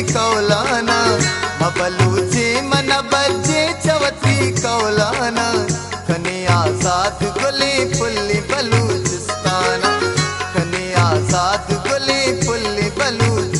चवती कौलाना, मबलूचे मन बच्चे चवती कौलाना कन्या आज़ाद गुले फुल्ली बलूचिस्ताना कन्या आज़ाद गुले फुल्ली बलूच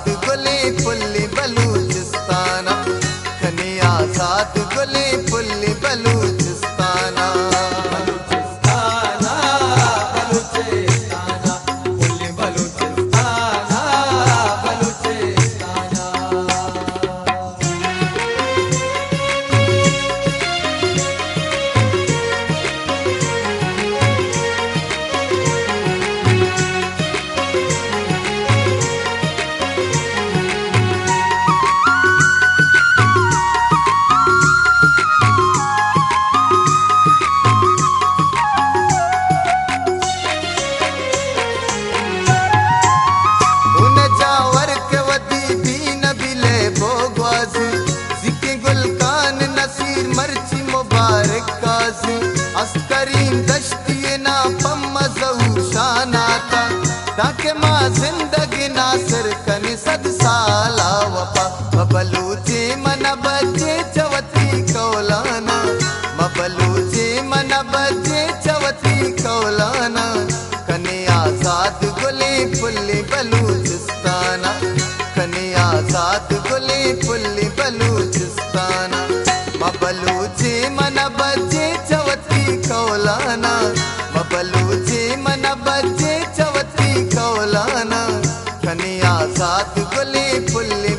பாட்டு கொல்லி புல்லி ताके माँ ज़िंदगी नासर कनि सद साला वफ़ा बबलू साथ गुली फुल्ली